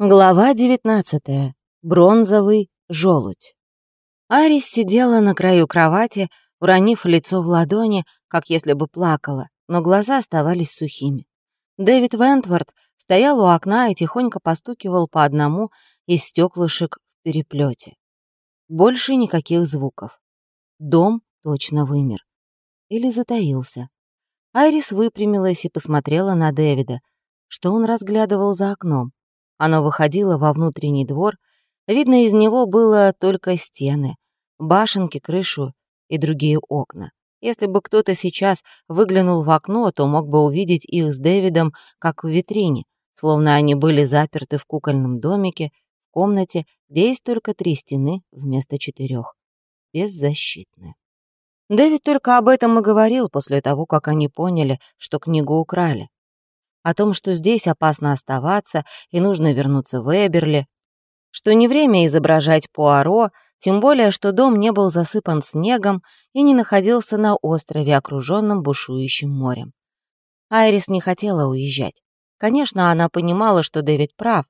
Глава 19. Бронзовый желудь. Арис сидела на краю кровати, уронив лицо в ладони, как если бы плакала, но глаза оставались сухими. Дэвид Вентворд стоял у окна и тихонько постукивал по одному из стеклышек в переплете. Больше никаких звуков. Дом точно вымер. Или затаился. Айрис выпрямилась и посмотрела на Дэвида, что он разглядывал за окном. Оно выходило во внутренний двор, видно, из него было только стены, башенки, крышу и другие окна. Если бы кто-то сейчас выглянул в окно, то мог бы увидеть их с Дэвидом, как в витрине, словно они были заперты в кукольном домике, в комнате, где есть только три стены вместо четырех. Беззащитные. Дэвид только об этом и говорил после того, как они поняли, что книгу украли о том, что здесь опасно оставаться и нужно вернуться в Эберли, что не время изображать Пуаро, тем более, что дом не был засыпан снегом и не находился на острове, окруженном бушующим морем. Айрис не хотела уезжать. Конечно, она понимала, что Дэвид прав,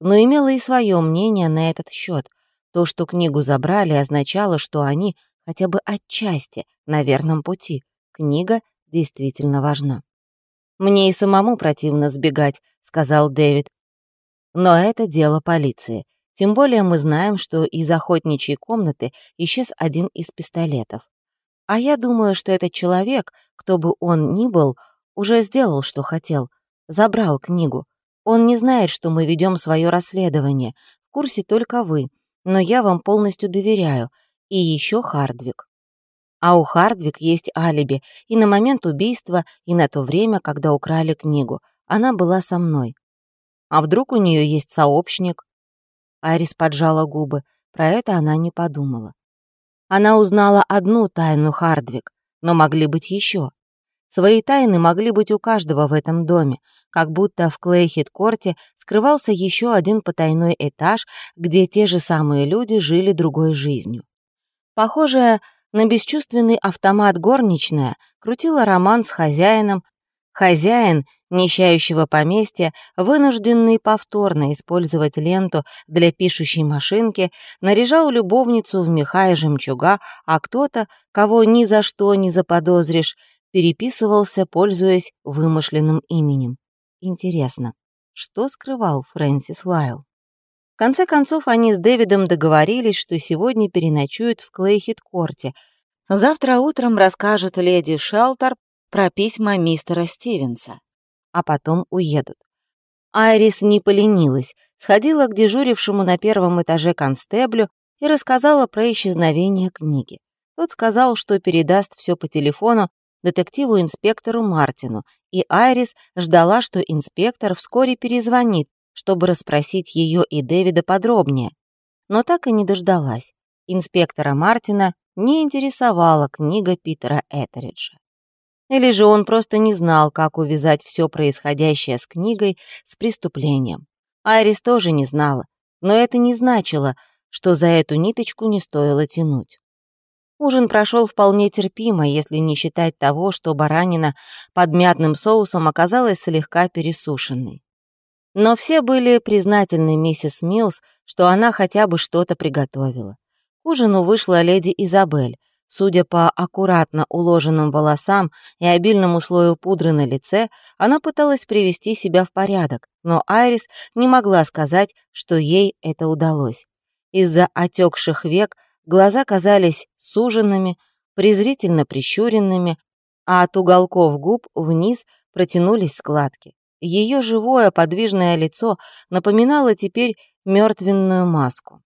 но имела и свое мнение на этот счет. То, что книгу забрали, означало, что они хотя бы отчасти на верном пути. Книга действительно важна. «Мне и самому противно сбегать», — сказал Дэвид. «Но это дело полиции. Тем более мы знаем, что из охотничьей комнаты исчез один из пистолетов. А я думаю, что этот человек, кто бы он ни был, уже сделал, что хотел. Забрал книгу. Он не знает, что мы ведем свое расследование. В курсе только вы. Но я вам полностью доверяю. И еще Хардвик. А у Хардвик есть алиби и на момент убийства, и на то время, когда украли книгу. Она была со мной. А вдруг у нее есть сообщник? Арис поджала губы. Про это она не подумала. Она узнала одну тайну Хардвик, но могли быть еще. Свои тайны могли быть у каждого в этом доме, как будто в Клейхит-корте скрывался еще один потайной этаж, где те же самые люди жили другой жизнью. Похоже, на бесчувственный автомат горничная крутила роман с хозяином. Хозяин, нищающего поместья, вынужденный повторно использовать ленту для пишущей машинки, наряжал любовницу в меха и жемчуга, а кто-то, кого ни за что не заподозришь, переписывался, пользуясь вымышленным именем. Интересно, что скрывал Фрэнсис Лайл? В конце концов, они с Дэвидом договорились, что сегодня переночуют в Клейхит-корте. Завтра утром расскажут леди Шелтер про письма мистера Стивенса, а потом уедут. Айрис не поленилась, сходила к дежурившему на первом этаже констеблю и рассказала про исчезновение книги. Тот сказал, что передаст все по телефону детективу-инспектору Мартину, и Айрис ждала, что инспектор вскоре перезвонит, чтобы расспросить ее и Дэвида подробнее. Но так и не дождалась. Инспектора Мартина не интересовала книга Питера Этериджа. Или же он просто не знал, как увязать все происходящее с книгой с преступлением. Айрис тоже не знала, но это не значило, что за эту ниточку не стоило тянуть. Ужин прошел вполне терпимо, если не считать того, что баранина под мятным соусом оказалась слегка пересушенной. Но все были признательны миссис Милс, что она хотя бы что-то приготовила. К ужину вышла леди Изабель. Судя по аккуратно уложенным волосам и обильному слою пудры на лице, она пыталась привести себя в порядок, но Айрис не могла сказать, что ей это удалось. Из-за отекших век глаза казались суженными, презрительно прищуренными, а от уголков губ вниз протянулись складки. Ее живое подвижное лицо напоминало теперь мертвенную маску.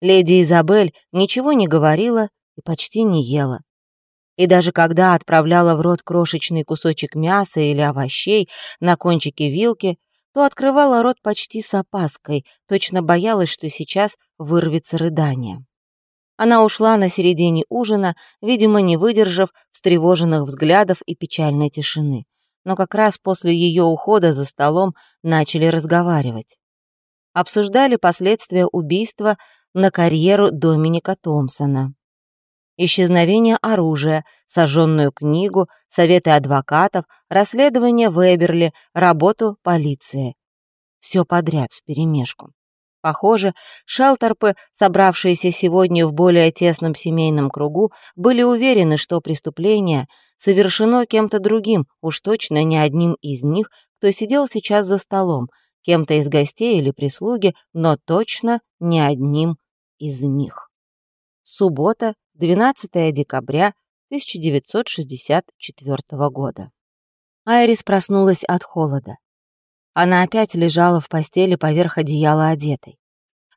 Леди Изабель ничего не говорила и почти не ела. И даже когда отправляла в рот крошечный кусочек мяса или овощей на кончике вилки, то открывала рот почти с опаской, точно боялась, что сейчас вырвется рыдание. Она ушла на середине ужина, видимо, не выдержав встревоженных взглядов и печальной тишины но как раз после ее ухода за столом начали разговаривать. Обсуждали последствия убийства на карьеру Доминика Томпсона. Исчезновение оружия, сожженную книгу, советы адвокатов, расследование Веберли, работу полиции. все подряд вперемешку. Похоже, шелтерпы, собравшиеся сегодня в более тесном семейном кругу, были уверены, что преступление совершено кем-то другим, уж точно не одним из них, кто сидел сейчас за столом, кем-то из гостей или прислуги, но точно не одним из них. Суббота, 12 декабря 1964 года. Айрис проснулась от холода. Она опять лежала в постели поверх одеяла одетой.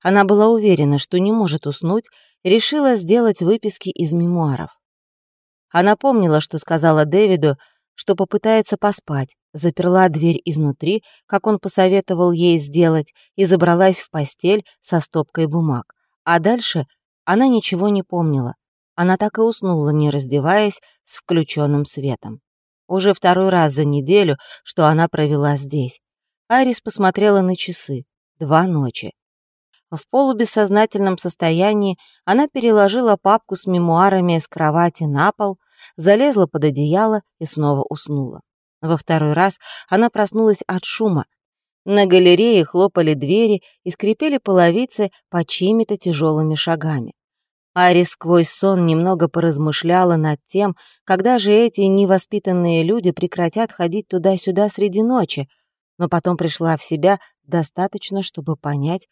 Она была уверена, что не может уснуть, решила сделать выписки из мемуаров. Она помнила, что сказала Дэвиду, что попытается поспать, заперла дверь изнутри, как он посоветовал ей сделать, и забралась в постель со стопкой бумаг. А дальше она ничего не помнила. Она так и уснула, не раздеваясь, с включенным светом. Уже второй раз за неделю, что она провела здесь. Арис посмотрела на часы. Два ночи. В полубессознательном состоянии она переложила папку с мемуарами с кровати на пол, залезла под одеяло и снова уснула. Во второй раз она проснулась от шума. На галерее хлопали двери и скрипели половицы по чьими-то тяжелыми шагами. Арис сквозь сон немного поразмышляла над тем, когда же эти невоспитанные люди прекратят ходить туда-сюда среди ночи, но потом пришла в себя достаточно, чтобы понять,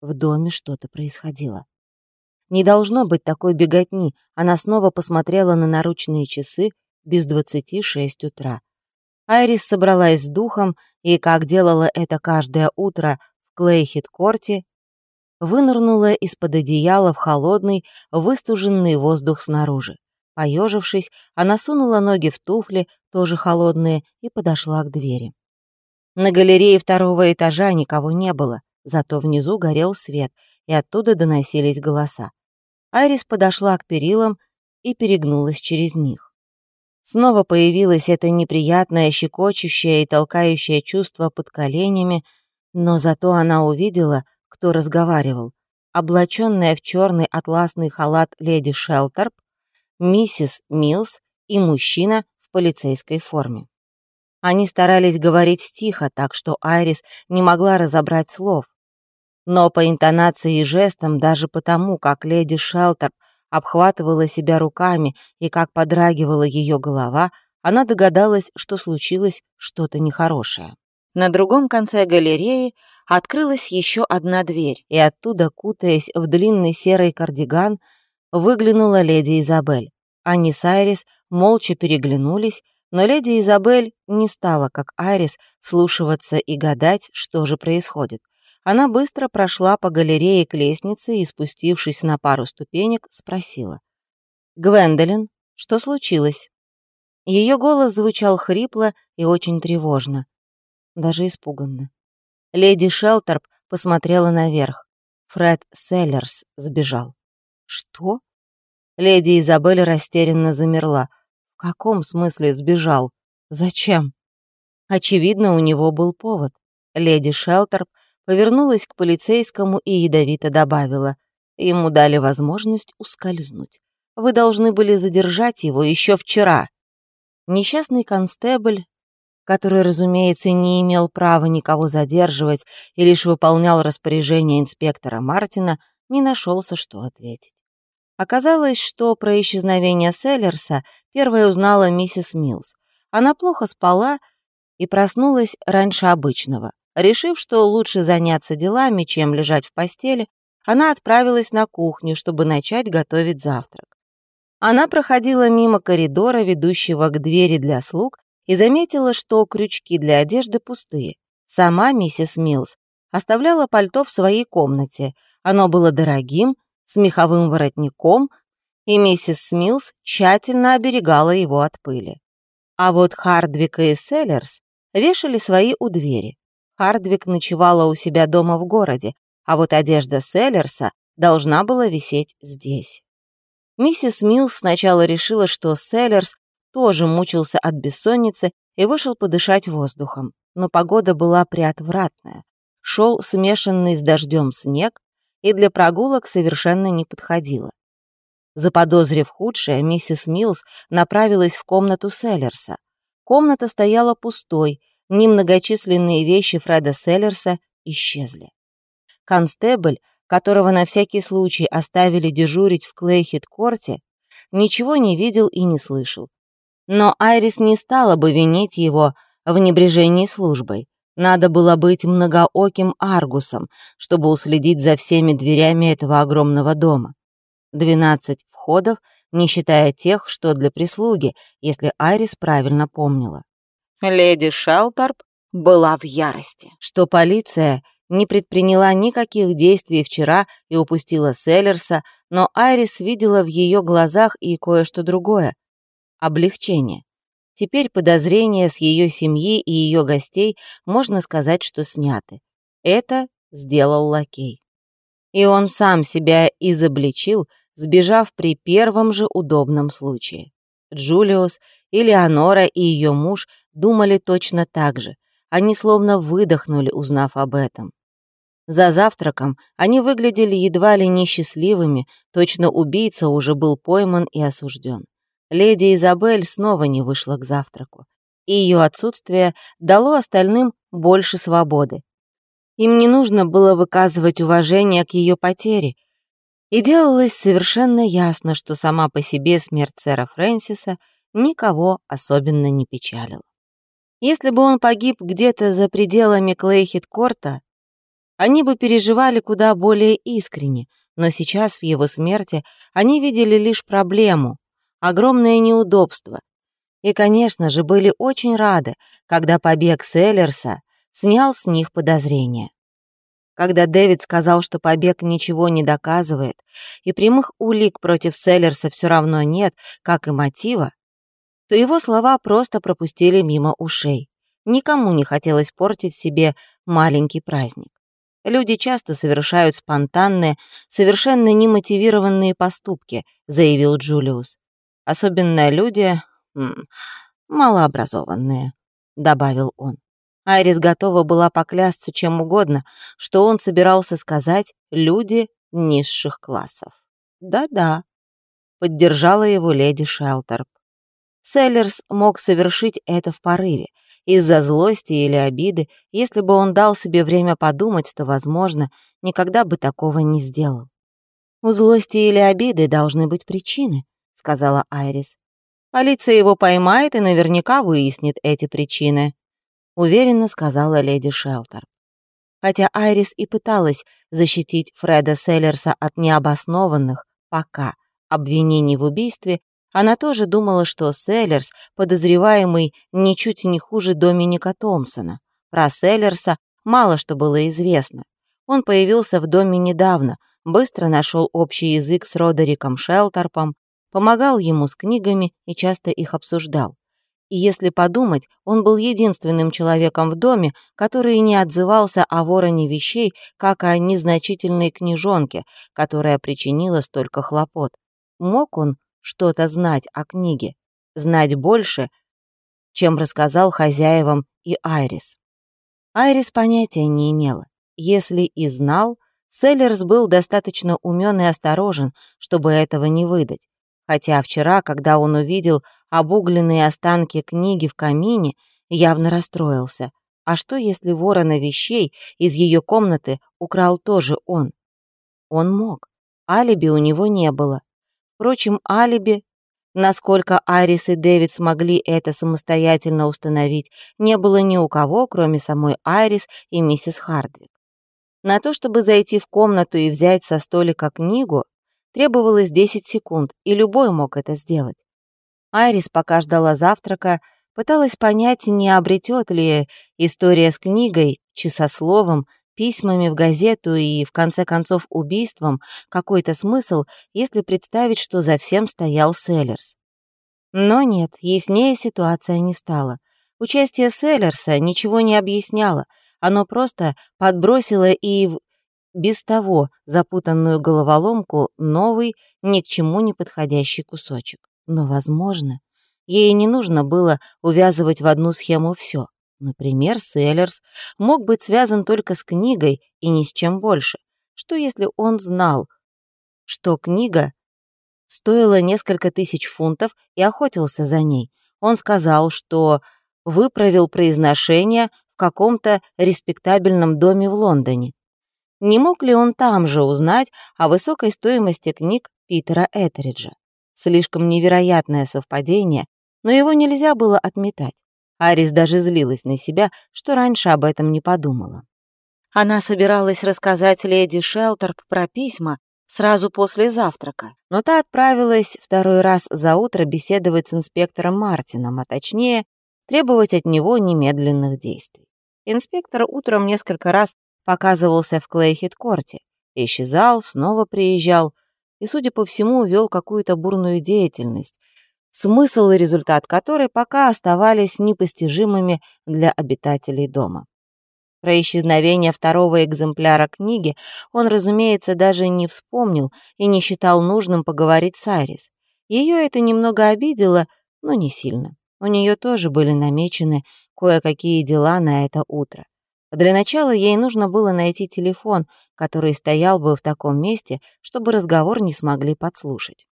в доме что-то происходило. Не должно быть такой беготни. Она снова посмотрела на наручные часы без двадцати шесть утра. Айрис собралась с духом и, как делала это каждое утро в Клейхит-корте, вынырнула из-под одеяла в холодный, выстуженный воздух снаружи. Поежившись, она сунула ноги в туфли, тоже холодные, и подошла к двери. На галерее второго этажа никого не было, зато внизу горел свет, и оттуда доносились голоса. Айрис подошла к перилам и перегнулась через них. Снова появилось это неприятное, щекочущее и толкающее чувство под коленями, но зато она увидела, кто разговаривал. Облаченная в черный атласный халат леди Шелтерп, миссис Милс и мужчина в полицейской форме. Они старались говорить тихо, так что Айрис не могла разобрать слов. Но по интонации и жестам, даже потому, как леди Шелтерп обхватывала себя руками и как подрагивала ее голова, она догадалась, что случилось что-то нехорошее. На другом конце галереи открылась еще одна дверь, и оттуда, кутаясь в длинный серый кардиган, выглянула леди Изабель. Они с Айрис молча переглянулись, но леди Изабель не стала, как Айрис, слушаться и гадать, что же происходит. Она быстро прошла по галерее к лестнице и, спустившись на пару ступенек, спросила. «Гвендолин, что случилось?» Ее голос звучал хрипло и очень тревожно, даже испуганно. Леди Шелтерп посмотрела наверх. Фред Селлерс сбежал. «Что?» Леди Изабель растерянно замерла. «В каком смысле сбежал? Зачем?» Очевидно, у него был повод. Леди Шелтерп повернулась к полицейскому и ядовито добавила. Ему дали возможность ускользнуть. Вы должны были задержать его еще вчера. Несчастный констебль, который, разумеется, не имел права никого задерживать и лишь выполнял распоряжение инспектора Мартина, не нашелся, что ответить. Оказалось, что про исчезновение Селлерса первой узнала миссис Милс. Она плохо спала и проснулась раньше обычного. Решив, что лучше заняться делами, чем лежать в постели, она отправилась на кухню, чтобы начать готовить завтрак. Она проходила мимо коридора, ведущего к двери для слуг, и заметила, что крючки для одежды пустые. Сама миссис Милс оставляла пальто в своей комнате. Оно было дорогим, с меховым воротником, и миссис Милс тщательно оберегала его от пыли. А вот Хардвика и Селлерс вешали свои у двери. Хардвик ночевала у себя дома в городе, а вот одежда Селлерса должна была висеть здесь. Миссис Милс сначала решила, что Селлерс тоже мучился от бессонницы и вышел подышать воздухом, но погода была приотвратная. Шел смешанный с дождем снег, и для прогулок совершенно не подходила. Заподозрив худшее, миссис Милс направилась в комнату Селлерса. Комната стояла пустой, Немногочисленные вещи Фреда Селлерса исчезли. Констебль, которого на всякий случай оставили дежурить в Клейхит-корте, ничего не видел и не слышал. Но Айрис не стала бы винить его в небрежении службой. Надо было быть многооким аргусом, чтобы уследить за всеми дверями этого огромного дома. Двенадцать входов, не считая тех, что для прислуги, если Айрис правильно помнила. Леди Шелторп была в ярости, что полиция не предприняла никаких действий вчера и упустила Селлерса, но Айрис видела в ее глазах и кое-что другое — облегчение. Теперь подозрения с ее семьи и ее гостей можно сказать, что сняты. Это сделал лакей. И он сам себя изобличил, сбежав при первом же удобном случае. Джулиус, Элеонора и ее муж думали точно так же. Они словно выдохнули, узнав об этом. За завтраком они выглядели едва ли несчастливыми, точно убийца уже был пойман и осужден. Леди Изабель снова не вышла к завтраку, и ее отсутствие дало остальным больше свободы. Им не нужно было выказывать уважение к ее потере, и делалось совершенно ясно, что сама по себе смерть сэра Фрэнсиса никого особенно не печалила. Если бы он погиб где-то за пределами Клейхит-Корта, они бы переживали куда более искренне, но сейчас в его смерти они видели лишь проблему, огромное неудобство. И, конечно же, были очень рады, когда побег Селлерса снял с них подозрения. Когда Дэвид сказал, что побег ничего не доказывает, и прямых улик против Селлерса все равно нет, как и мотива, то его слова просто пропустили мимо ушей. Никому не хотелось портить себе маленький праздник. Люди часто совершают спонтанные, совершенно немотивированные поступки, заявил Джулиус. Особенно люди малообразованные, добавил он. Айрис готова была поклясться чем угодно, что он собирался сказать «люди низших классов». «Да-да», — поддержала его леди Шелтерп. Селлерс мог совершить это в порыве, из-за злости или обиды, если бы он дал себе время подумать, то, возможно, никогда бы такого не сделал. «У злости или обиды должны быть причины», — сказала Айрис. «Полиция его поймает и наверняка выяснит эти причины», — уверенно сказала леди Шелтер. Хотя Айрис и пыталась защитить Фреда Селлерса от необоснованных, пока, обвинений в убийстве, она тоже думала, что Селлерс, подозреваемый, ничуть не хуже Доминика Томпсона. Про Селлерса мало что было известно. Он появился в доме недавно, быстро нашел общий язык с Родериком Шелтерпом, помогал ему с книгами и часто их обсуждал. И если подумать, он был единственным человеком в доме, который не отзывался о вороне вещей, как о незначительной книжонке, которая причинила столько хлопот. Мог он что-то знать о книге, знать больше, чем рассказал хозяевам и Айрис. Айрис понятия не имела. Если и знал, Селлерс был достаточно умен и осторожен, чтобы этого не выдать. Хотя вчера, когда он увидел обугленные останки книги в камине, явно расстроился. А что, если ворона вещей из ее комнаты украл тоже он? Он мог. Алиби у него не было. Впрочем, алиби, насколько Арис и Дэвид смогли это самостоятельно установить, не было ни у кого, кроме самой Айрис и миссис Хардвик. На то, чтобы зайти в комнату и взять со столика книгу, требовалось 10 секунд, и любой мог это сделать. Айрис, пока ждала завтрака, пыталась понять, не обретет ли история с книгой, часословом, письмами в газету и, в конце концов, убийством какой-то смысл, если представить, что за всем стоял Селлерс. Но нет, яснее ситуация не стала. Участие Селлерса ничего не объясняло, оно просто подбросило и в без того запутанную головоломку новый, ни к чему не подходящий кусочек. Но, возможно, ей не нужно было увязывать в одну схему все. Например, Селлерс мог быть связан только с книгой и ни с чем больше. Что если он знал, что книга стоила несколько тысяч фунтов и охотился за ней? Он сказал, что выправил произношение в каком-то респектабельном доме в Лондоне. Не мог ли он там же узнать о высокой стоимости книг Питера Этериджа? Слишком невероятное совпадение, но его нельзя было отметать. Арис даже злилась на себя, что раньше об этом не подумала. Она собиралась рассказать леди Шелтерп про письма сразу после завтрака, но та отправилась второй раз за утро беседовать с инспектором Мартином, а точнее, требовать от него немедленных действий. Инспектор утром несколько раз показывался в Клейхит-корте, исчезал, снова приезжал и, судя по всему, вел какую-то бурную деятельность, смысл и результат которой пока оставались непостижимыми для обитателей дома. Про исчезновение второго экземпляра книги он, разумеется, даже не вспомнил и не считал нужным поговорить с Айрис. Ее это немного обидело, но не сильно. У нее тоже были намечены кое-какие дела на это утро. Для начала ей нужно было найти телефон, который стоял бы в таком месте, чтобы разговор не смогли подслушать.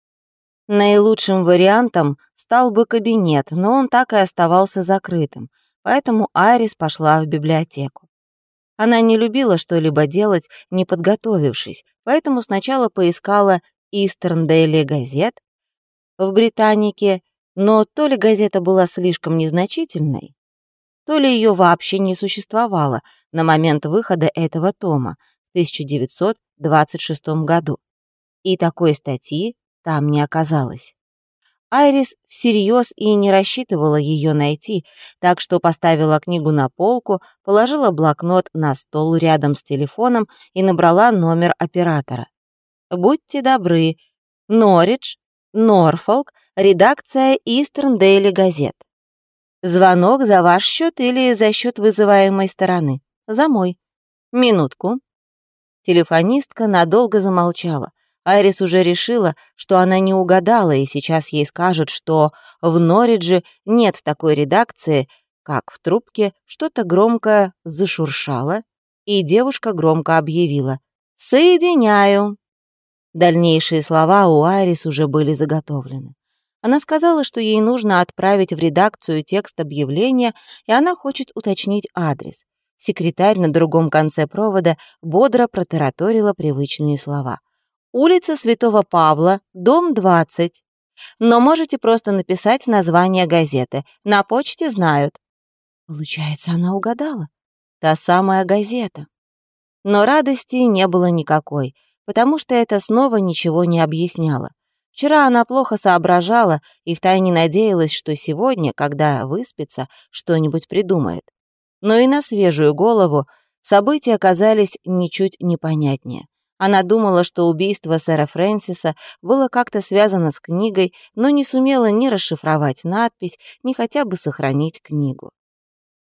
Наилучшим вариантом стал бы кабинет, но он так и оставался закрытым, поэтому Айрис пошла в библиотеку. Она не любила что-либо делать, не подготовившись, поэтому сначала поискала Eastern Daily газет в Британике, но то ли газета была слишком незначительной, то ли ее вообще не существовало на момент выхода этого тома в 1926 году. И такой статьи там не оказалось. Айрис всерьез и не рассчитывала ее найти, так что поставила книгу на полку, положила блокнот на стол рядом с телефоном и набрала номер оператора. «Будьте добры. Норридж, Норфолк, редакция Eastern Daily газет. Звонок за ваш счет или за счет вызываемой стороны? За мой. Минутку. Телефонистка надолго замолчала. Айрис уже решила, что она не угадала, и сейчас ей скажут, что в Норридже нет такой редакции, как в трубке что-то громко зашуршало, и девушка громко объявила «Соединяю». Дальнейшие слова у Айрис уже были заготовлены. Она сказала, что ей нужно отправить в редакцию текст объявления, и она хочет уточнить адрес. Секретарь на другом конце провода бодро протараторила привычные слова. «Улица Святого Павла, дом 20. Но можете просто написать название газеты. На почте знают». Получается, она угадала. Та самая газета. Но радости не было никакой, потому что это снова ничего не объясняло. Вчера она плохо соображала и втайне надеялась, что сегодня, когда выспится, что-нибудь придумает. Но и на свежую голову события оказались ничуть непонятнее. Она думала, что убийство сэра Фрэнсиса было как-то связано с книгой, но не сумела ни расшифровать надпись, ни хотя бы сохранить книгу.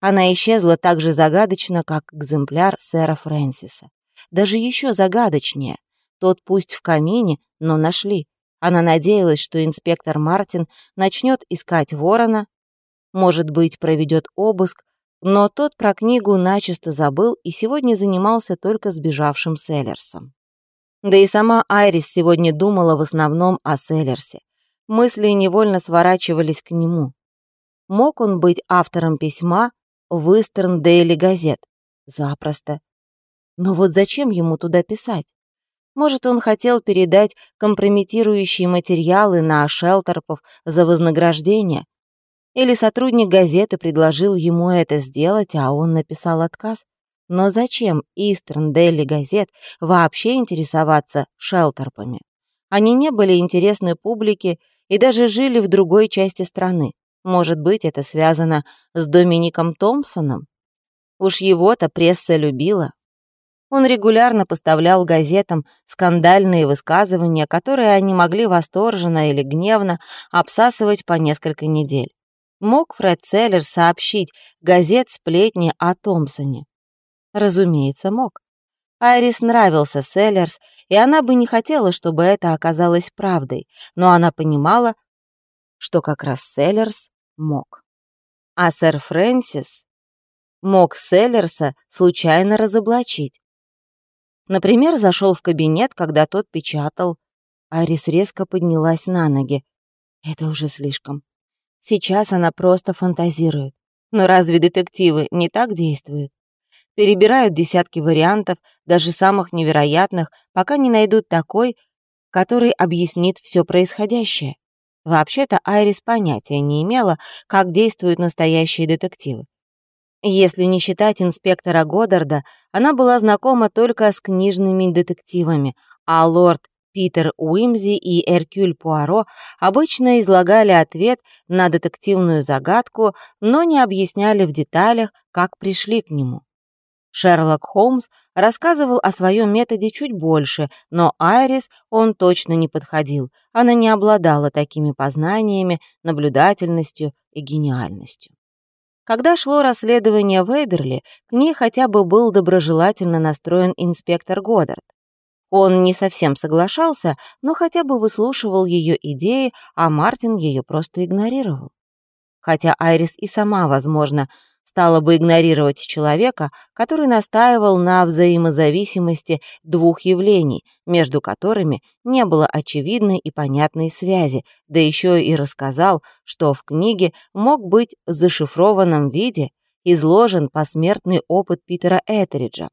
Она исчезла так же загадочно, как экземпляр сэра Фрэнсиса. Даже еще загадочнее. Тот пусть в камине, но нашли. Она надеялась, что инспектор Мартин начнет искать ворона, может быть, проведет обыск, но тот про книгу начисто забыл и сегодня занимался только сбежавшим Селлерсом. Да и сама Айрис сегодня думала в основном о Селлерсе. Мысли невольно сворачивались к нему. Мог он быть автором письма в Eastern Daily газет? Запросто. Но вот зачем ему туда писать? Может, он хотел передать компрометирующие материалы на Шелтерпов за вознаграждение? Или сотрудник газеты предложил ему это сделать, а он написал отказ? Но зачем Eastern Daily газет вообще интересоваться Шелтерпами? Они не были интересны публике и даже жили в другой части страны. Может быть, это связано с Домиником Томпсоном? Уж его-то пресса любила. Он регулярно поставлял газетам скандальные высказывания, которые они могли восторженно или гневно обсасывать по несколько недель. Мог Фред Селлер сообщить газет сплетни о Томпсоне? Разумеется, мог. Айрис нравился Селлерс, и она бы не хотела, чтобы это оказалось правдой, но она понимала, что как раз Селлерс мог. А сэр Фрэнсис мог Селлерса случайно разоблачить. Например, зашел в кабинет, когда тот печатал. Арис резко поднялась на ноги. Это уже слишком. Сейчас она просто фантазирует. Но разве детективы не так действуют? Перебирают десятки вариантов, даже самых невероятных, пока не найдут такой, который объяснит все происходящее. Вообще-то Айрис понятия не имела, как действуют настоящие детективы. Если не считать инспектора Годдарда, она была знакома только с книжными детективами, а лорд Питер Уимзи и Эркюль Пуаро обычно излагали ответ на детективную загадку, но не объясняли в деталях, как пришли к нему. Шерлок Холмс рассказывал о своем методе чуть больше, но Айрис он точно не подходил. Она не обладала такими познаниями, наблюдательностью и гениальностью. Когда шло расследование в Эберли, к ней хотя бы был доброжелательно настроен инспектор Годдард. Он не совсем соглашался, но хотя бы выслушивал ее идеи, а Мартин ее просто игнорировал. Хотя Айрис и сама, возможно, стала бы игнорировать человека, который настаивал на взаимозависимости двух явлений, между которыми не было очевидной и понятной связи, да еще и рассказал, что в книге мог быть в зашифрованном виде изложен посмертный опыт Питера Этериджа.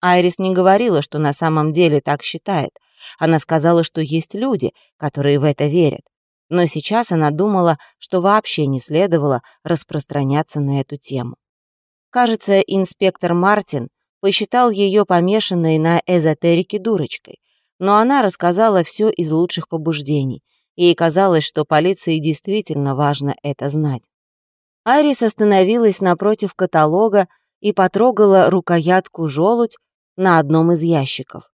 Айрис не говорила, что на самом деле так считает. Она сказала, что есть люди, которые в это верят. Но сейчас она думала, что вообще не следовало распространяться на эту тему. Кажется, инспектор Мартин посчитал ее помешанной на эзотерике дурочкой, но она рассказала все из лучших побуждений. Ей казалось, что полиции действительно важно это знать. Айрис остановилась напротив каталога и потрогала рукоятку желудь, на одном из ящиков.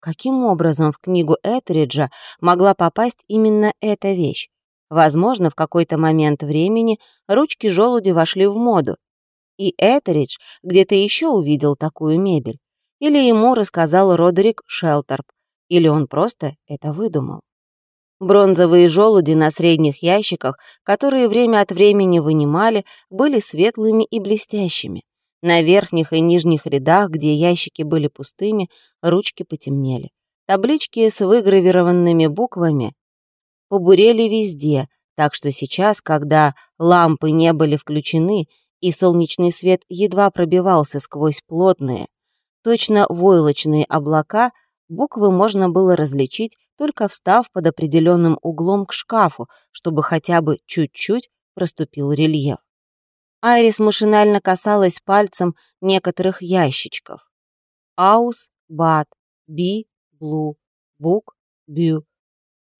Каким образом в книгу Этериджа могла попасть именно эта вещь? Возможно, в какой-то момент времени ручки желуди вошли в моду, и Этеридж где-то еще увидел такую мебель. Или ему рассказал Родерик Шелтерп, или он просто это выдумал. Бронзовые желуди на средних ящиках, которые время от времени вынимали, были светлыми и блестящими. На верхних и нижних рядах, где ящики были пустыми, ручки потемнели. Таблички с выгравированными буквами побурели везде, так что сейчас, когда лампы не были включены и солнечный свет едва пробивался сквозь плотные, точно войлочные облака, буквы можно было различить, только встав под определенным углом к шкафу, чтобы хотя бы чуть-чуть проступил рельеф. Айрис машинально касалась пальцем некоторых ящичков. Аус, Бат, Би, Блу, Бук, Бю.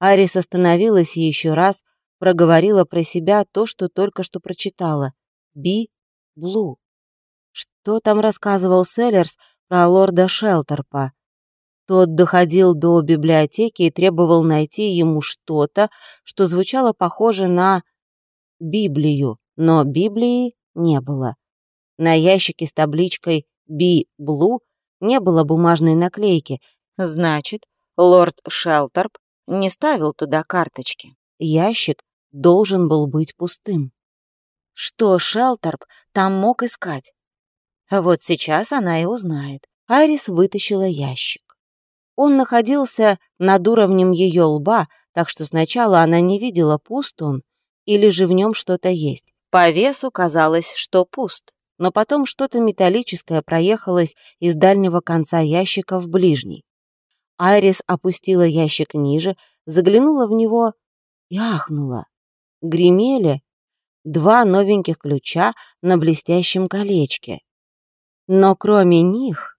Айрис остановилась и еще раз проговорила про себя то, что только что прочитала. Би, Блу. Что там рассказывал Селлерс про лорда Шелтерпа? Тот доходил до библиотеки и требовал найти ему что-то, что звучало похоже на Библию, но Библии не было. На ящике с табличкой «Би Блу» не было бумажной наклейки, значит, лорд Шелтерп не ставил туда карточки. Ящик должен был быть пустым. Что Шелтерп там мог искать? Вот сейчас она и узнает. Айрис вытащила ящик. Он находился над уровнем ее лба, так что сначала она не видела, пуст он или же в нем что-то есть. По весу казалось, что пуст, но потом что-то металлическое проехалось из дальнего конца ящика в ближний. Айрис опустила ящик ниже, заглянула в него и ахнула. Гремели два новеньких ключа на блестящем колечке. Но кроме них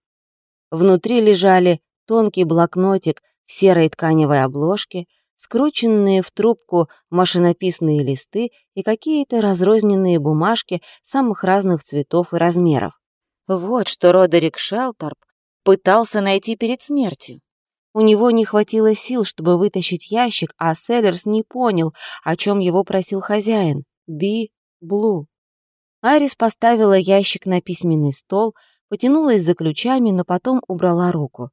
внутри лежали тонкий блокнотик в серой тканевой обложке, скрученные в трубку машинописные листы и какие-то разрозненные бумажки самых разных цветов и размеров. Вот что Родерик Шелторп пытался найти перед смертью. У него не хватило сил, чтобы вытащить ящик, а Селлерс не понял, о чем его просил хозяин. Би Блу. Арис поставила ящик на письменный стол, потянулась за ключами, но потом убрала руку.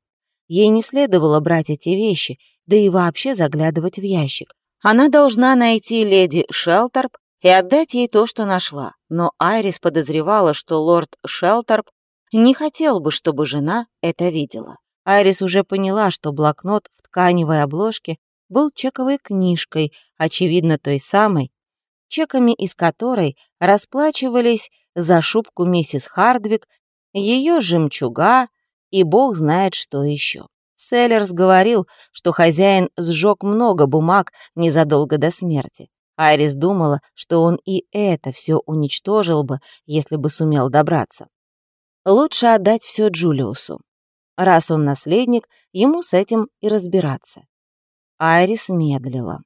Ей не следовало брать эти вещи, да и вообще заглядывать в ящик. Она должна найти леди Шелтерп и отдать ей то, что нашла. Но Айрис подозревала, что лорд Шелтерп не хотел бы, чтобы жена это видела. Айрис уже поняла, что блокнот в тканевой обложке был чековой книжкой, очевидно той самой, чеками из которой расплачивались за шубку миссис Хардвик, ее жемчуга и бог знает что еще. Селлерс говорил, что хозяин сжег много бумаг незадолго до смерти. Айрис думала, что он и это все уничтожил бы, если бы сумел добраться. Лучше отдать все Джулиусу. Раз он наследник, ему с этим и разбираться. Айрис медлила.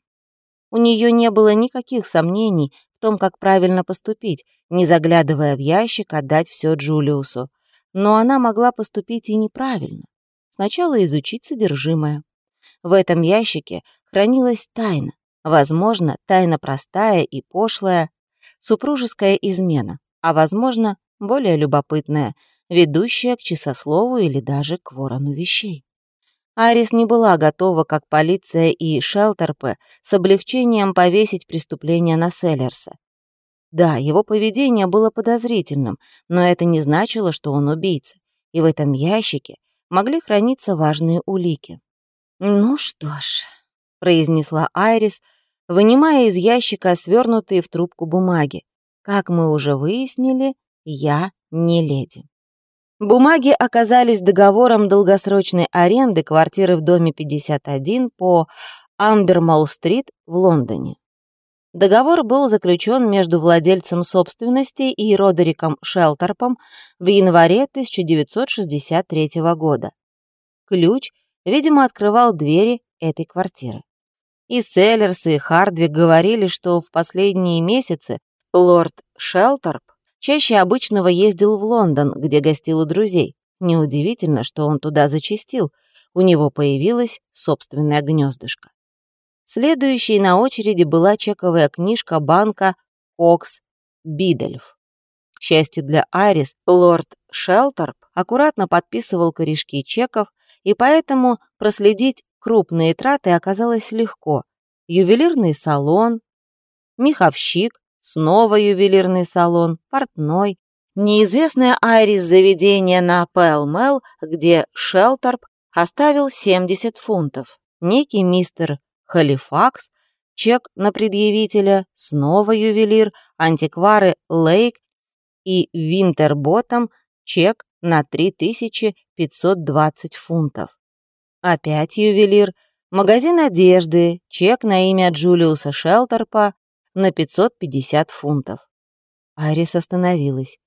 У нее не было никаких сомнений в том, как правильно поступить, не заглядывая в ящик, отдать все Джулиусу. Но она могла поступить и неправильно. Сначала изучить содержимое. В этом ящике хранилась тайна, возможно, тайна простая и пошлая, супружеская измена, а возможно, более любопытная, ведущая к часослову или даже к ворону вещей. Арис не была готова, как полиция и Шелтерпе, с облегчением повесить преступление на Селлерса. Да, его поведение было подозрительным, но это не значило, что он убийца, и в этом ящике могли храниться важные улики. «Ну что ж», — произнесла Айрис, вынимая из ящика свернутые в трубку бумаги. «Как мы уже выяснили, я не леди». Бумаги оказались договором долгосрочной аренды квартиры в доме 51 по Амбермолл-стрит в Лондоне. Договор был заключен между владельцем собственности и Родериком Шелтерпом в январе 1963 года. Ключ, видимо, открывал двери этой квартиры. И Селлерс, и Хардвик говорили, что в последние месяцы лорд Шелтерп чаще обычного ездил в Лондон, где гостил у друзей. Неудивительно, что он туда зачастил, у него появилось собственное гнездышко. Следующей на очереди была чековая книжка банка «Окс Бидельф». К счастью для Айрис, лорд Шелтерп аккуратно подписывал корешки чеков, и поэтому проследить крупные траты оказалось легко. Ювелирный салон, меховщик, снова ювелирный салон, портной, неизвестное Айрис заведение на Пэлмэл, где Шелтерп оставил 70 фунтов. Некий мистер Халифакс, чек на предъявителя, снова ювелир, антиквары Лейк и Винтерботом, чек на 3520 фунтов. Опять ювелир, магазин одежды, чек на имя Джулиуса Шелтерпа на 550 фунтов. Айрис остановилась.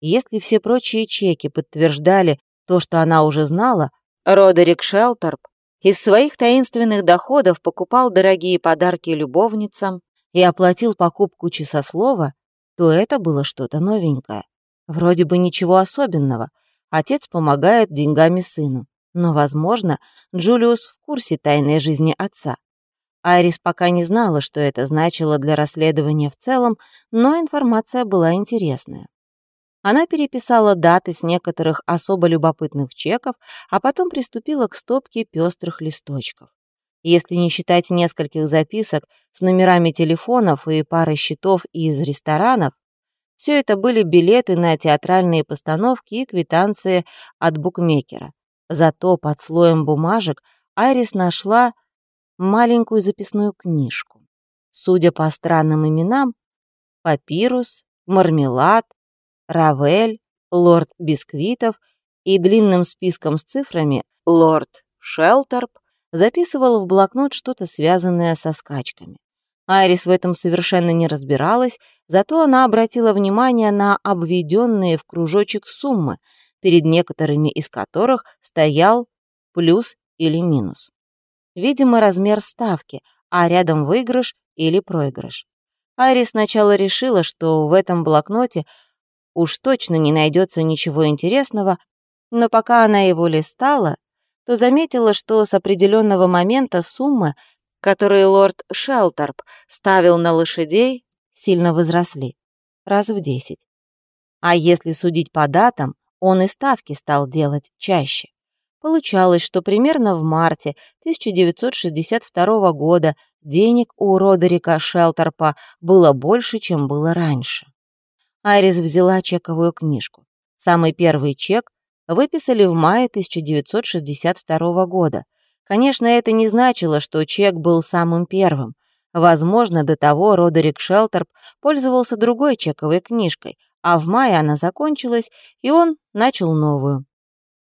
Если все прочие чеки подтверждали то, что она уже знала, Родерик Шелтерп из своих таинственных доходов покупал дорогие подарки любовницам и оплатил покупку часослова, то это было что-то новенькое. Вроде бы ничего особенного. Отец помогает деньгами сыну. Но, возможно, Джулиус в курсе тайной жизни отца. Айрис пока не знала, что это значило для расследования в целом, но информация была интересная. Она переписала даты с некоторых особо любопытных чеков, а потом приступила к стопке пестрых листочков. Если не считать нескольких записок с номерами телефонов и парой счетов из ресторанов, все это были билеты на театральные постановки и квитанции от букмекера. Зато под слоем бумажек Айрис нашла маленькую записную книжку. Судя по странным именам, папирус, мармелад, Равель, лорд Бисквитов и длинным списком с цифрами лорд Шелтерп записывал в блокнот что-то связанное со скачками. Айрис в этом совершенно не разбиралась, зато она обратила внимание на обведенные в кружочек суммы, перед некоторыми из которых стоял плюс или минус. Видимо, размер ставки, а рядом выигрыш или проигрыш. Айрис сначала решила, что в этом блокноте уж точно не найдется ничего интересного, но пока она его листала, то заметила, что с определенного момента суммы, которые лорд Шелтерп ставил на лошадей, сильно возросли, раз в десять. А если судить по датам, он и ставки стал делать чаще. Получалось, что примерно в марте 1962 года денег у Родерика Шелтерпа было больше, чем было раньше. Айрис взяла чековую книжку. Самый первый чек выписали в мае 1962 года. Конечно, это не значило, что чек был самым первым. Возможно, до того Родерик Шелтерп пользовался другой чековой книжкой, а в мае она закончилась, и он начал новую.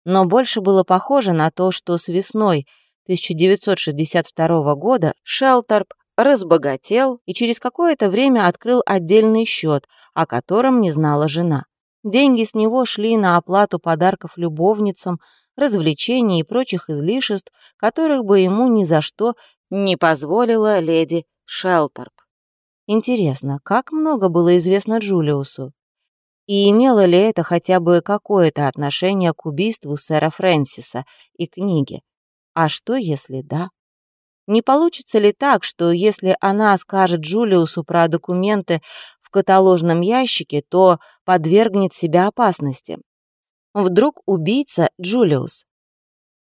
Но больше было похоже на то, что с весной 1962 года Шелтерп разбогател и через какое-то время открыл отдельный счет, о котором не знала жена. Деньги с него шли на оплату подарков любовницам, развлечений и прочих излишеств, которых бы ему ни за что не позволила леди Шелтерп. Интересно, как много было известно Джулиусу? И имело ли это хотя бы какое-то отношение к убийству сэра Фрэнсиса и книге? А что, если да? Не получится ли так, что если она скажет Джулиусу про документы в каталожном ящике, то подвергнет себя опасности? Вдруг убийца Джулиус?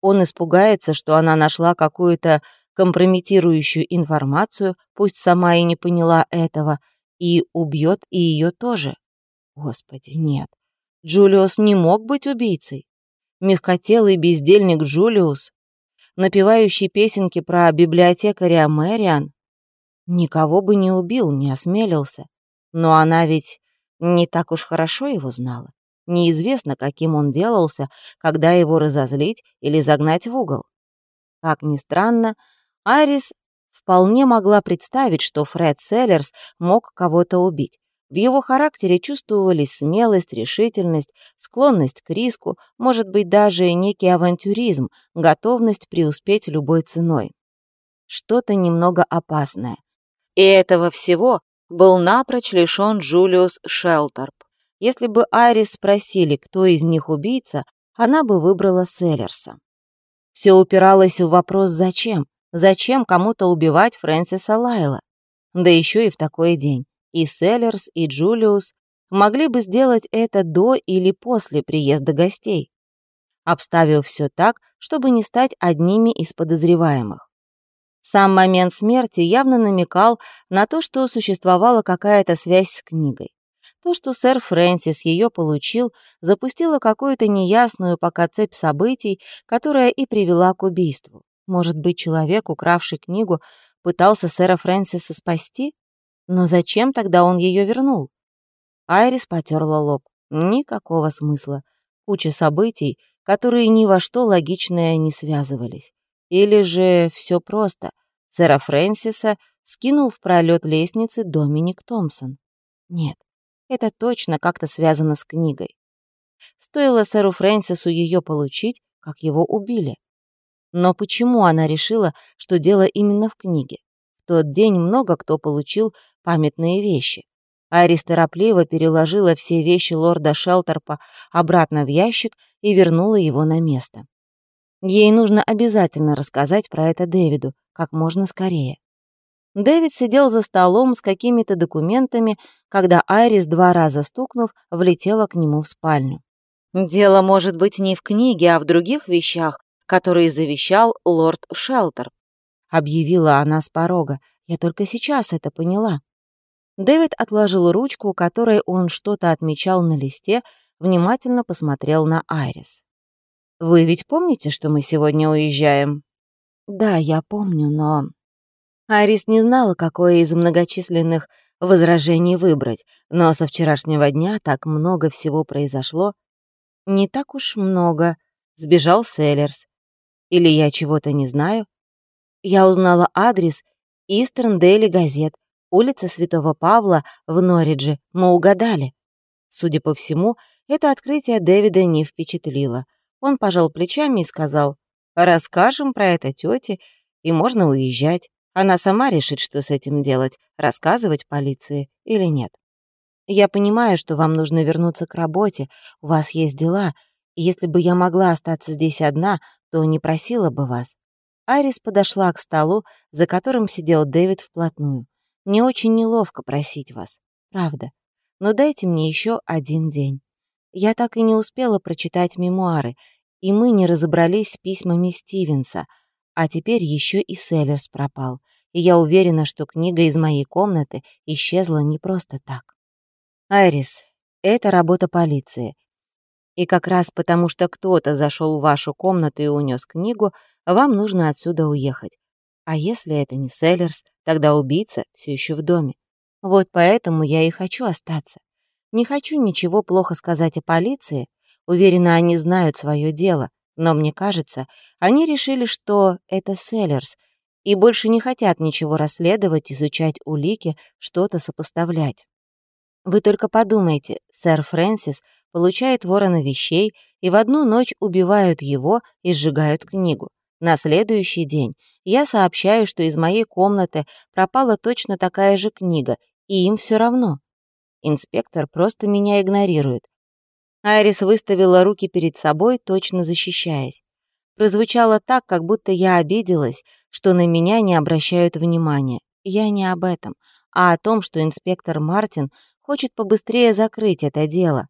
Он испугается, что она нашла какую-то компрометирующую информацию, пусть сама и не поняла этого, и убьет и ее тоже. Господи, нет. Джулиус не мог быть убийцей. Мягкотелый бездельник Джулиус, напевающий песенки про библиотекаря Мэриан, никого бы не убил, не осмелился. Но она ведь не так уж хорошо его знала. Неизвестно, каким он делался, когда его разозлить или загнать в угол. Как ни странно, Айрис вполне могла представить, что Фред Селлерс мог кого-то убить. В его характере чувствовались смелость, решительность, склонность к риску, может быть, даже некий авантюризм, готовность преуспеть любой ценой. Что-то немного опасное. И этого всего был напрочь лишён Джулиус Шелтерп. Если бы Айрис спросили, кто из них убийца, она бы выбрала Селлерса. Все упиралось в вопрос «зачем?». Зачем кому-то убивать Фрэнсиса Лайла? Да еще и в такой день и Селлерс, и Джулиус могли бы сделать это до или после приезда гостей, обставив все так, чтобы не стать одними из подозреваемых. Сам момент смерти явно намекал на то, что существовала какая-то связь с книгой. То, что сэр Фрэнсис ее получил, запустило какую-то неясную пока цепь событий, которая и привела к убийству. Может быть, человек, укравший книгу, пытался сэра Фрэнсиса спасти? Но зачем тогда он ее вернул? Айрис потерла лоб. Никакого смысла. Куча событий, которые ни во что логичное не связывались. Или же все просто. Сэра Фрэнсиса скинул в пролет лестницы Доминик Томпсон. Нет, это точно как-то связано с книгой. Стоило сэру Фрэнсису ее получить, как его убили. Но почему она решила, что дело именно в книге? Тот день много кто получил памятные вещи. Арис торопливо переложила все вещи лорда Шелтерпа обратно в ящик и вернула его на место. Ей нужно обязательно рассказать про это Дэвиду как можно скорее. Дэвид сидел за столом с какими-то документами, когда Айрис, два раза стукнув, влетела к нему в спальню. Дело может быть не в книге, а в других вещах, которые завещал лорд Шелтерп. — объявила она с порога. «Я только сейчас это поняла». Дэвид отложил ручку, которой он что-то отмечал на листе, внимательно посмотрел на Айрис. «Вы ведь помните, что мы сегодня уезжаем?» «Да, я помню, но...» Айрис не знала, какое из многочисленных возражений выбрать, но со вчерашнего дня так много всего произошло. Не так уж много. Сбежал Селлерс. Или я чего-то не знаю. Я узнала адрес Eastern Daily газет, улица Святого Павла в Норридже. Мы угадали. Судя по всему, это открытие Дэвида не впечатлило. Он пожал плечами и сказал, «Расскажем про это тете, и можно уезжать. Она сама решит, что с этим делать, рассказывать полиции или нет. Я понимаю, что вам нужно вернуться к работе, у вас есть дела, если бы я могла остаться здесь одна, то не просила бы вас. Айрис подошла к столу, за которым сидел Дэвид вплотную. «Мне очень неловко просить вас, правда. Но дайте мне еще один день. Я так и не успела прочитать мемуары, и мы не разобрались с письмами Стивенса, а теперь еще и Селлерс пропал, и я уверена, что книга из моей комнаты исчезла не просто так. Айрис, это работа полиции, и как раз потому, что кто-то зашел в вашу комнату и унес книгу, вам нужно отсюда уехать. А если это не Селлерс, тогда убийца все еще в доме. Вот поэтому я и хочу остаться. Не хочу ничего плохо сказать о полиции. Уверена, они знают свое дело. Но мне кажется, они решили, что это Селлерс, и больше не хотят ничего расследовать, изучать улики, что-то сопоставлять. Вы только подумайте, сэр Фрэнсис получает ворона вещей, и в одну ночь убивают его и сжигают книгу. На следующий день я сообщаю, что из моей комнаты пропала точно такая же книга, и им все равно. Инспектор просто меня игнорирует. Айрис выставила руки перед собой, точно защищаясь. Прозвучало так, как будто я обиделась, что на меня не обращают внимания. Я не об этом, а о том, что инспектор Мартин хочет побыстрее закрыть это дело.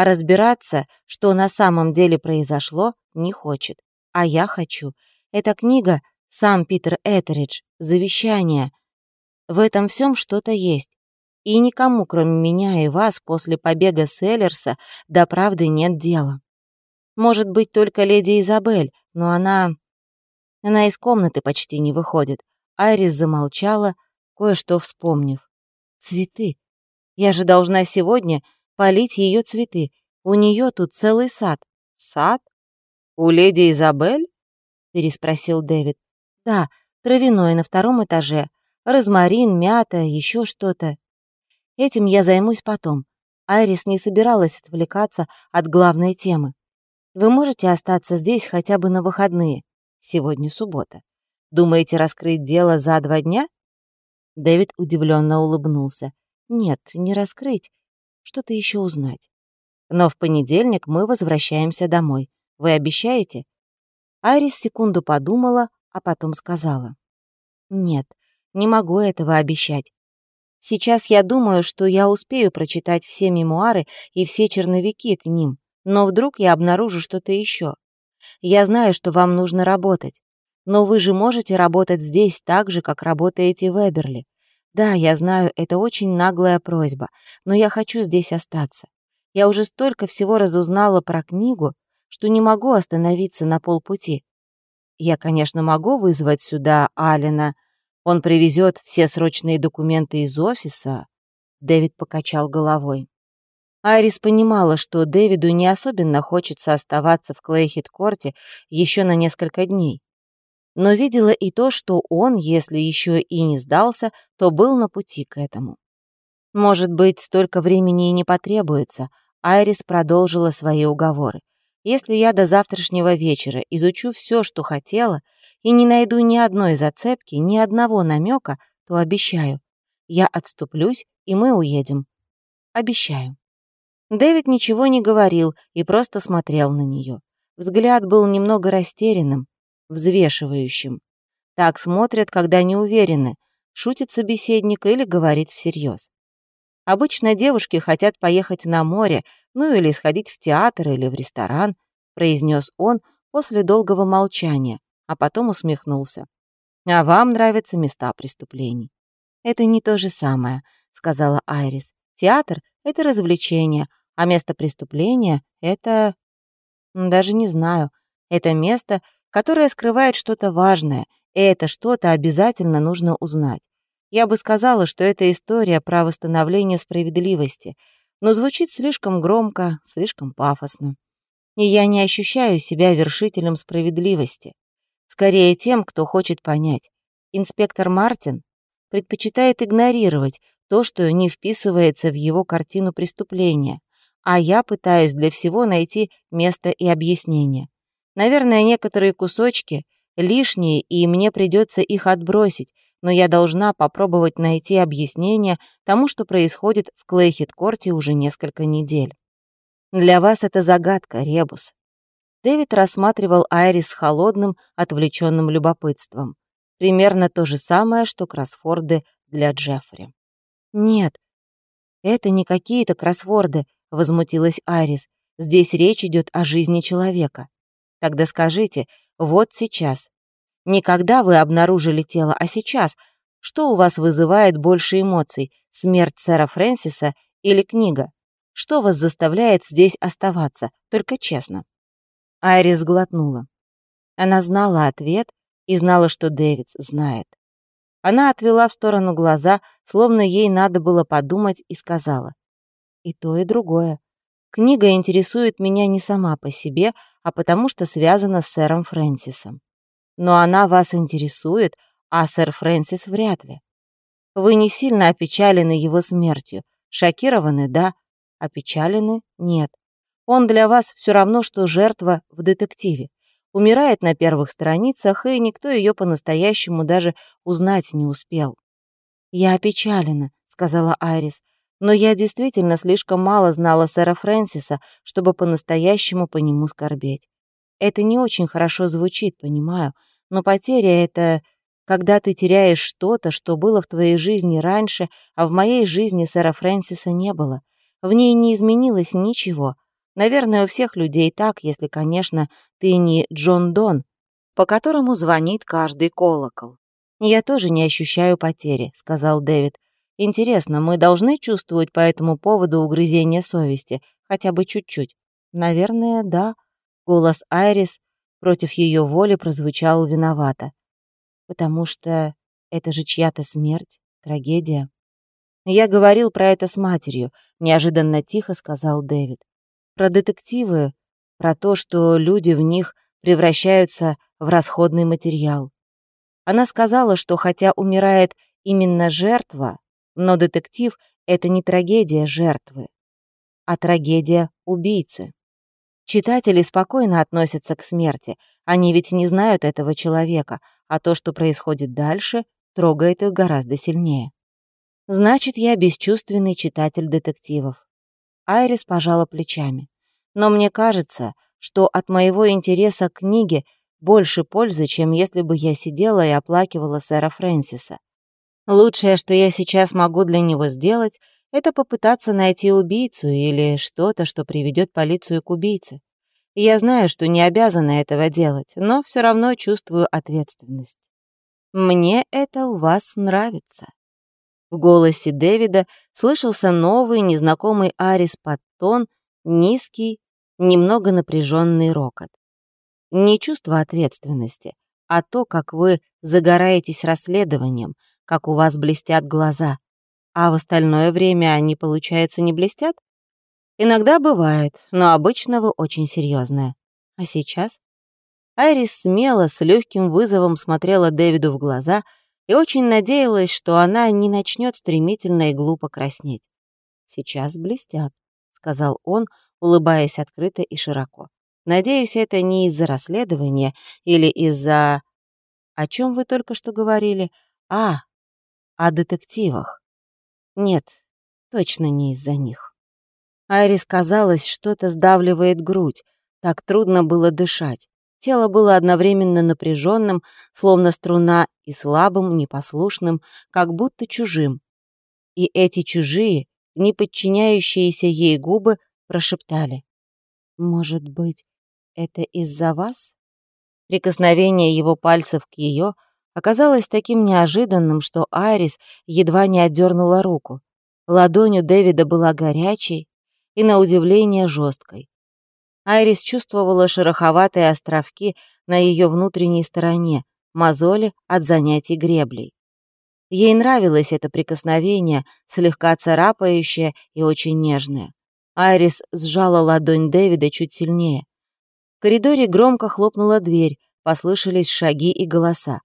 А разбираться, что на самом деле произошло, не хочет. А я хочу. Эта книга — сам Питер Этеридж, завещание. В этом всем что-то есть. И никому, кроме меня и вас, после побега Селлерса до правды нет дела. Может быть, только леди Изабель, но она... Она из комнаты почти не выходит. Айрис замолчала, кое-что вспомнив. Цветы. Я же должна сегодня полить ее цветы. У нее тут целый сад. Сад? У леди Изабель? Переспросил Дэвид. Да, травяной на втором этаже. Розмарин, мята, еще что-то. Этим я займусь потом. Айрис не собиралась отвлекаться от главной темы. Вы можете остаться здесь хотя бы на выходные. Сегодня суббота. Думаете раскрыть дело за два дня? Дэвид удивленно улыбнулся. Нет, не раскрыть. Что-то еще узнать. Но в понедельник мы возвращаемся домой. Вы обещаете? Айрис секунду подумала, а потом сказала. Нет, не могу этого обещать. Сейчас я думаю, что я успею прочитать все мемуары и все черновики к ним, но вдруг я обнаружу что-то еще. Я знаю, что вам нужно работать, но вы же можете работать здесь так же, как работаете в Эберли. Да, я знаю, это очень наглая просьба, но я хочу здесь остаться. Я уже столько всего разузнала про книгу, что не могу остановиться на полпути. Я, конечно, могу вызвать сюда Алина, он привезет все срочные документы из офиса. Дэвид покачал головой. Айрис понимала, что Дэвиду не особенно хочется оставаться в Клейхит-корте еще на несколько дней. Но видела и то, что он, если еще и не сдался, то был на пути к этому. Может быть, столько времени и не потребуется, Айрис продолжила свои уговоры. Если я до завтрашнего вечера изучу все, что хотела, и не найду ни одной зацепки, ни одного намека, то обещаю, я отступлюсь, и мы уедем. Обещаю. Дэвид ничего не говорил и просто смотрел на нее. Взгляд был немного растерянным, взвешивающим. Так смотрят, когда не уверены, шутит собеседник или говорит всерьез. Обычно девушки хотят поехать на море, ну или сходить в театр или в ресторан, произнес он после долгого молчания, а потом усмехнулся. А вам нравятся места преступлений. Это не то же самое, сказала Айрис. Театр — это развлечение, а место преступления — это... Даже не знаю. Это место, которое скрывает что-то важное, и это что-то обязательно нужно узнать. Я бы сказала, что это история про восстановление справедливости, но звучит слишком громко, слишком пафосно. И я не ощущаю себя вершителем справедливости. Скорее тем, кто хочет понять. Инспектор Мартин предпочитает игнорировать то, что не вписывается в его картину преступления, а я пытаюсь для всего найти место и объяснение. Наверное, некоторые кусочки лишние, и мне придется их отбросить, но я должна попробовать найти объяснение тому, что происходит в Клейхит-корте уже несколько недель. Для вас это загадка, Ребус. Дэвид рассматривал Айрис холодным, отвлеченным любопытством. Примерно то же самое, что кроссфорды для Джеффри. «Нет, это не какие-то кроссворды», — возмутилась Айрис. «Здесь речь идет о жизни человека. Тогда скажите, вот сейчас, не когда вы обнаружили тело, а сейчас. Что у вас вызывает больше эмоций, смерть сэра Фрэнсиса или книга? Что вас заставляет здесь оставаться, только честно?» Айрис глотнула. Она знала ответ, и знала, что Дэвидс знает. Она отвела в сторону глаза, словно ей надо было подумать, и сказала. «И то, и другое. Книга интересует меня не сама по себе, а потому что связана с сэром Фрэнсисом. Но она вас интересует, а сэр Фрэнсис вряд ли. Вы не сильно опечалены его смертью. Шокированы, да. Опечалены — нет. Он для вас все равно, что жертва в детективе. Умирает на первых страницах, и никто ее по-настоящему даже узнать не успел. «Я опечалена», — сказала Айрис, «но я действительно слишком мало знала сэра Фрэнсиса, чтобы по-настоящему по нему скорбеть. Это не очень хорошо звучит, понимаю, но потеря — это когда ты теряешь что-то, что было в твоей жизни раньше, а в моей жизни сэра Фрэнсиса не было. В ней не изменилось ничего. Наверное, у всех людей так, если, конечно, ты не Джон Дон, по которому звонит каждый колокол. «Я тоже не ощущаю потери», — сказал Дэвид. «Интересно, мы должны чувствовать по этому поводу угрызение совести? Хотя бы чуть-чуть?» «Наверное, да». Голос Айрис против ее воли прозвучал виновато. «Потому что это же чья-то смерть, трагедия». «Я говорил про это с матерью», — неожиданно тихо сказал Дэвид. «Про детективы, про то, что люди в них превращаются в расходный материал. Она сказала, что хотя умирает именно жертва, но детектив — это не трагедия жертвы, а трагедия убийцы. Читатели спокойно относятся к смерти, они ведь не знают этого человека, а то, что происходит дальше, трогает их гораздо сильнее. Значит, я бесчувственный читатель детективов. Айрис пожала плечами. Но мне кажется, что от моего интереса к книге больше пользы, чем если бы я сидела и оплакивала сэра Фрэнсиса. Лучшее, что я сейчас могу для него сделать, это попытаться найти убийцу или что-то, что приведет полицию к убийце. Я знаю, что не обязана этого делать, но все равно чувствую ответственность. Мне это у вас нравится. В голосе Дэвида слышался новый, незнакомый Арис под тон, низкий, немного напряженный рокот. Не чувство ответственности, а то, как вы загораетесь расследованием, как у вас блестят глаза, а в остальное время они, получается, не блестят? Иногда бывает, но обычно вы очень серьезная. А сейчас? Айрис смело, с легким вызовом смотрела Дэвиду в глаза и очень надеялась, что она не начнет стремительно и глупо краснеть. «Сейчас блестят», — сказал он, улыбаясь открыто и широко. «Надеюсь, это не из-за расследования или из-за...» «О чем вы только что говорили?» «А, о детективах». Нет, точно не из-за них. Айрис казалось, что-то сдавливает грудь, так трудно было дышать. Тело было одновременно напряженным, словно струна, и слабым, непослушным, как будто чужим. И эти чужие, не подчиняющиеся ей губы, прошептали. «Может быть, это из-за вас?» Прикосновение его пальцев к ее — оказалось таким неожиданным, что Айрис едва не отдернула руку. Ладонь у Дэвида была горячей и, на удивление, жесткой. Айрис чувствовала шероховатые островки на ее внутренней стороне, мозоли от занятий греблей. Ей нравилось это прикосновение, слегка царапающее и очень нежное. Айрис сжала ладонь Дэвида чуть сильнее. В коридоре громко хлопнула дверь, послышались шаги и голоса.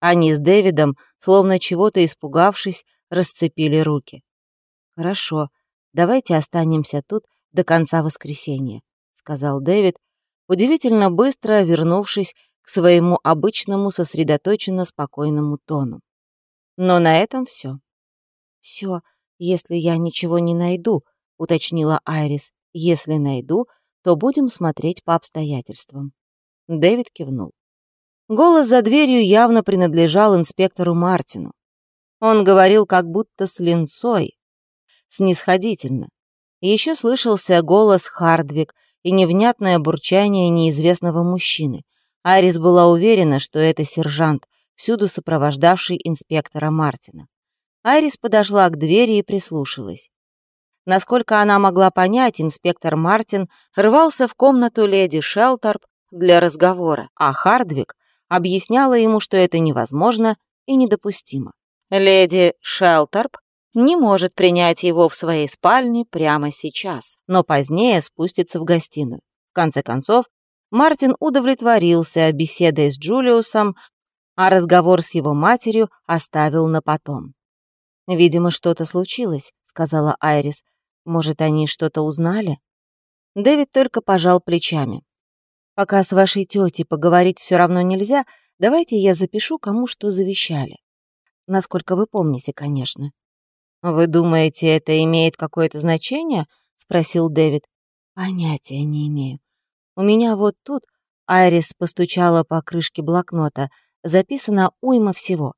Они с Дэвидом, словно чего-то испугавшись, расцепили руки. «Хорошо, давайте останемся тут до конца воскресенья», — сказал Дэвид, удивительно быстро вернувшись к своему обычному сосредоточенно спокойному тону. Но на этом все. Все, если я ничего не найду», — уточнила Айрис. «Если найду, то будем смотреть по обстоятельствам». Дэвид кивнул. Голос за дверью явно принадлежал инспектору Мартину. Он говорил как будто с линцой, снисходительно. Еще слышался голос Хардвик и невнятное бурчание неизвестного мужчины. Арис была уверена, что это сержант, всюду сопровождавший инспектора Мартина. Айрис подошла к двери и прислушалась. Насколько она могла понять, инспектор Мартин рвался в комнату леди Шелтерп для разговора, а Хардвик объясняла ему, что это невозможно и недопустимо. Леди Шелтерп не может принять его в своей спальне прямо сейчас, но позднее спустится в гостиную. В конце концов, Мартин удовлетворился беседой с Джулиусом, а разговор с его матерью оставил на потом. «Видимо, что-то случилось», — сказала Айрис. «Может, они что-то узнали?» Дэвид только пожал плечами. «Пока с вашей тетей поговорить все равно нельзя, давайте я запишу, кому что завещали. Насколько вы помните, конечно». «Вы думаете, это имеет какое-то значение?» — спросил Дэвид. «Понятия не имею. У меня вот тут...» Айрис постучала по крышке блокнота. «Записано уйма всего.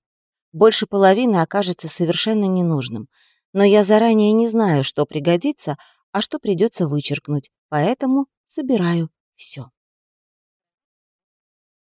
Больше половины окажется совершенно ненужным. Но я заранее не знаю, что пригодится, а что придется вычеркнуть, поэтому собираю все.